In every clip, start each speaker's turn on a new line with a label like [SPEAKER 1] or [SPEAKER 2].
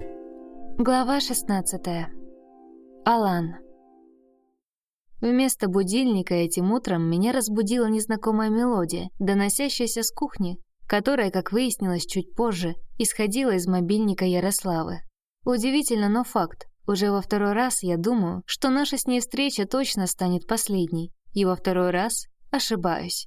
[SPEAKER 1] Глава 16. Алан. Вместо будильника этим утром меня разбудила незнакомая мелодия, доносящаяся с кухни, которая, как выяснилось чуть позже, исходила из мобильника Ярославы. Удивительно, но факт. Уже во второй раз я думаю, что наша с ней встреча точно станет последней, и во второй раз ошибаюсь.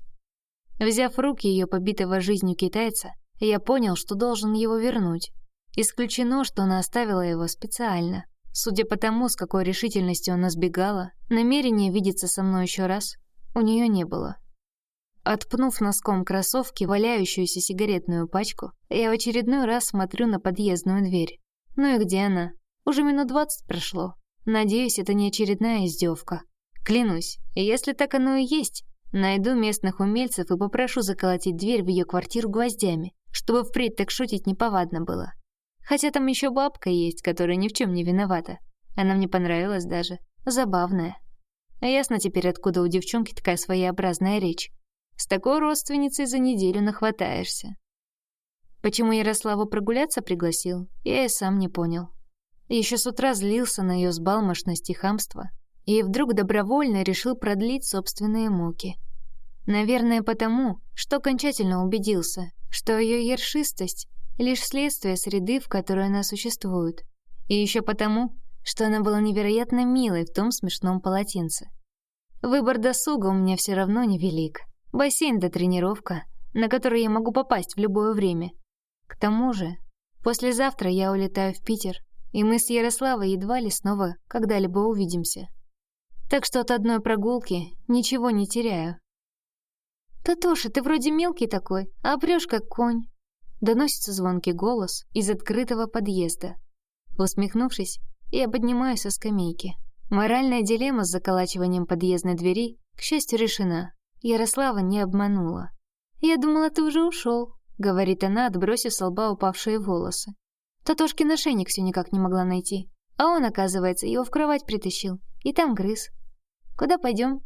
[SPEAKER 1] Взяв в руки ее побитого жизнью китайца, я понял, что должен его вернуть. Исключено, что она оставила его специально. Судя по тому, с какой решительностью она сбегала, намерения видеться со мной еще раз у нее не было. Отпнув носком кроссовки валяющуюся сигаретную пачку, я в очередной раз смотрю на подъездную дверь. Ну и где она? Уже минут двадцать прошло. Надеюсь, это не очередная издевка. Клянусь, если так оно и есть, найду местных умельцев и попрошу заколотить дверь в ее квартиру гвоздями, чтобы впредь так шутить неповадно было. Хотя там еще бабка есть, которая ни в чем не виновата. Она мне понравилась даже. Забавная. А ясно теперь, откуда у девчонки такая своеобразная речь. С такой родственницей за неделю нахватаешься. Почему Ярославу прогуляться пригласил, я и сам не понял. Еще с утра злился на ее сбалмошность и хамство, и вдруг добровольно решил продлить собственные муки. Наверное, потому, что окончательно убедился, что ее ершистость — лишь следствие среды, в которой она существует, и еще потому, что она была невероятно милой в том смешном полотенце. Выбор досуга у меня все равно невелик. Бассейн да тренировка, на которую я могу попасть в любое время. К тому же, послезавтра я улетаю в Питер, и мы с Ярославой едва ли снова когда-либо увидимся. Так что от одной прогулки ничего не теряю. «Татоша, ты вроде мелкий такой, а прёшь как конь», — доносится звонкий голос из открытого подъезда. Усмехнувшись, я поднимаюсь со скамейки. Моральная дилемма с заколачиванием подъездной двери, к счастью, решена. Ярослава не обманула. «Я думала, ты уже ушел, говорит она, отбросив с лба упавшие волосы. Татошкин ошейник все никак не могла найти. А он, оказывается, его в кровать притащил. И там грыз. «Куда пойдем?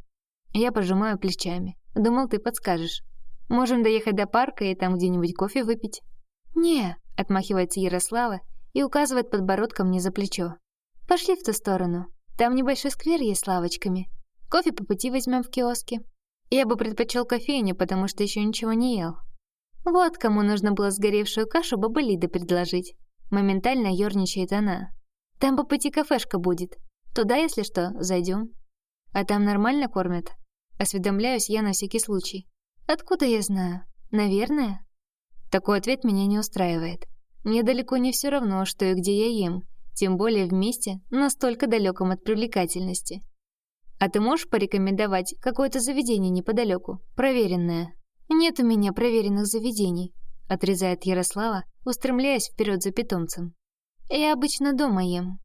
[SPEAKER 1] Я пожимаю плечами. Думал, ты подскажешь. Можем доехать до парка и там где-нибудь кофе выпить. «Не», — отмахивается Ярослава и указывает подбородком мне за плечо. «Пошли в ту сторону. Там небольшой сквер есть с лавочками. Кофе по пути возьмем в киоске. Я бы предпочел кофейню, потому что еще ничего не ел. Вот кому нужно было сгоревшую кашу бабалида предложить. Моментально ерничает она. Там по пути кафешка будет. Туда, если что, зайдем. А там нормально кормят? Осведомляюсь я на всякий случай. Откуда я знаю? Наверное. Такой ответ меня не устраивает. Мне далеко не все равно, что и где я ем, тем более вместе, настолько далеком от привлекательности. А ты можешь порекомендовать какое-то заведение неподалеку, проверенное? Нет у меня проверенных заведений, отрезает Ярослава, устремляясь вперед за питомцем. Я обычно дома ем.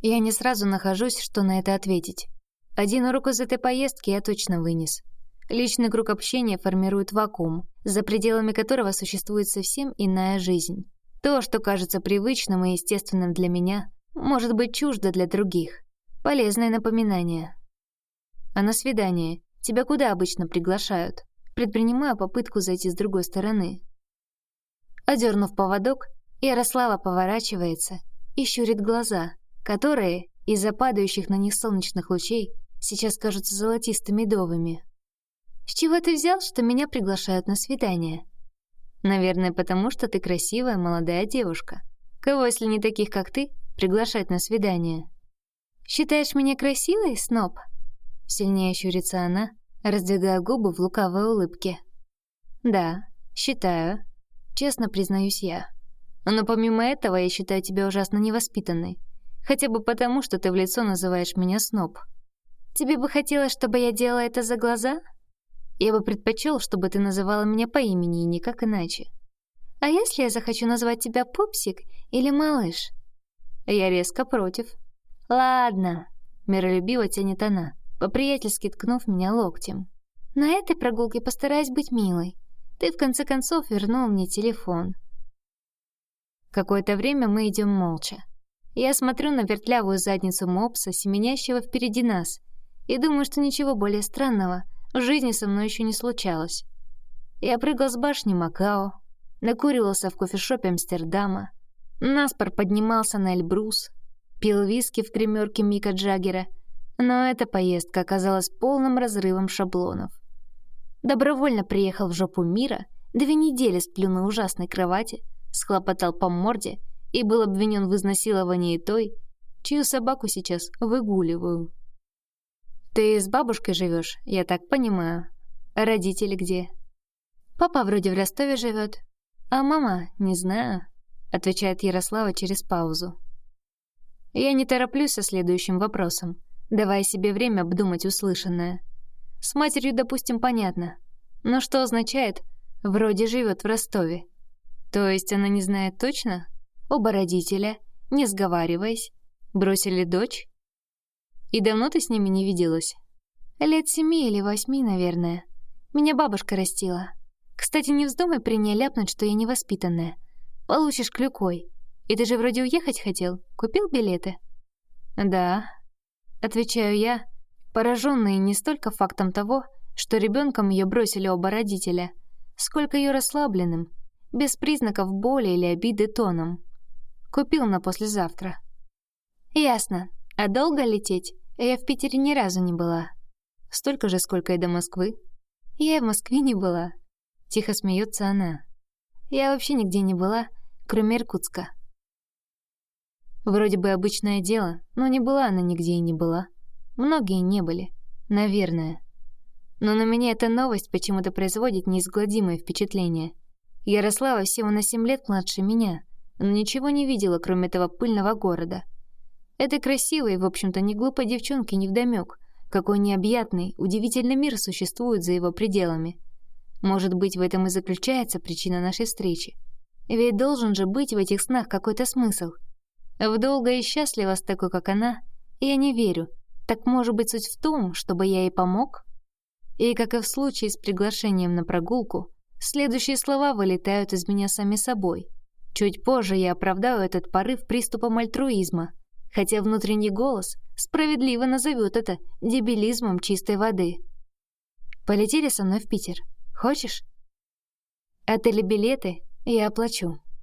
[SPEAKER 1] Я не сразу нахожусь, что на это ответить. Один урок из этой поездки я точно вынес. Личный круг общения формирует вакуум, за пределами которого существует совсем иная жизнь. То, что кажется привычным и естественным для меня, может быть чуждо для других. Полезное напоминание. А на свидание тебя куда обычно приглашают? Предпринимаю попытку зайти с другой стороны. Одернув поводок, Ярослава поворачивается и щурит глаза, которые, из-за падающих на них солнечных лучей, сейчас кажутся золотисто-медовыми. «С чего ты взял, что меня приглашают на свидание?» «Наверное, потому что ты красивая молодая девушка. Кого, если не таких, как ты, приглашать на свидание?» «Считаешь меня красивой, Сноб?» Сильнее щурится она, раздвигая губы в лукавой улыбке. «Да, считаю. Честно признаюсь я. Но помимо этого я считаю тебя ужасно невоспитанной. Хотя бы потому, что ты в лицо называешь меня Сноб. Тебе бы хотелось, чтобы я делала это за глаза? Я бы предпочел, чтобы ты называла меня по имени и никак иначе. А если я захочу назвать тебя Пупсик или Малыш?» Я резко против. «Ладно», — миролюбиво тянет она, по-приятельски ткнув меня локтем. «На этой прогулке постараюсь быть милой. Ты, в конце концов, вернул мне телефон». Какое-то время мы идем молча. Я смотрю на вертлявую задницу мопса, семенящего впереди нас, и думаю, что ничего более странного жизни со мной еще не случалось. Я прыгал с башни Макао, накуривался в кофешопе Амстердама, Наспор поднимался на Эльбрус, пил виски в гримерке Мика Джаггера, но эта поездка оказалась полным разрывом шаблонов. Добровольно приехал в жопу мира, две недели сплю на ужасной кровати, схлопотал по морде и был обвинен в изнасиловании той, чью собаку сейчас выгуливаю. «Ты с бабушкой живешь, я так понимаю. Родители где?» «Папа вроде в Ростове живет, а мама, не знаю», — отвечает Ярослава через паузу. Я не тороплюсь со следующим вопросом, давая себе время обдумать услышанное. С матерью, допустим, понятно. Но что означает «вроде живет в Ростове»? То есть она не знает точно? Оба родителя, не сговариваясь, бросили дочь? И давно ты с ними не виделась? Лет семи или восьми, наверное. Меня бабушка растила. Кстати, не вздумай при ней ляпнуть, что я невоспитанная. Получишь клюкой. И ты же вроде уехать хотел. Купил билеты? Да. Отвечаю я, пораженная не столько фактом того, что ребенком ее бросили оба родителя, сколько ее расслабленным, без признаков боли или обиды тоном. Купил на послезавтра. Ясно. А долго лететь? Я в Питере ни разу не была. Столько же, сколько и до Москвы. Я и в Москве не была. Тихо смеется она. Я вообще нигде не была, кроме Иркутска. Вроде бы обычное дело, но не была она нигде и не была. Многие не были. Наверное. Но на меня эта новость почему-то производит неизгладимое впечатление. Ярослава всего на семь лет младше меня, но ничего не видела, кроме этого пыльного города — Этой красивой, в общем-то, не глупой девчонке невдомёк, какой необъятный, удивительный мир существует за его пределами. Может быть, в этом и заключается причина нашей встречи. Ведь должен же быть в этих снах какой-то смысл. В долго и счастливо с такой, как она, я не верю. Так может быть суть в том, чтобы я ей помог? И как и в случае с приглашением на прогулку, следующие слова вылетают из меня сами собой. Чуть позже я оправдаю этот порыв приступом альтруизма — хотя внутренний голос справедливо назовет это дебилизмом чистой воды. Полетели со мной в Питер. Хочешь? Отели билеты я оплачу.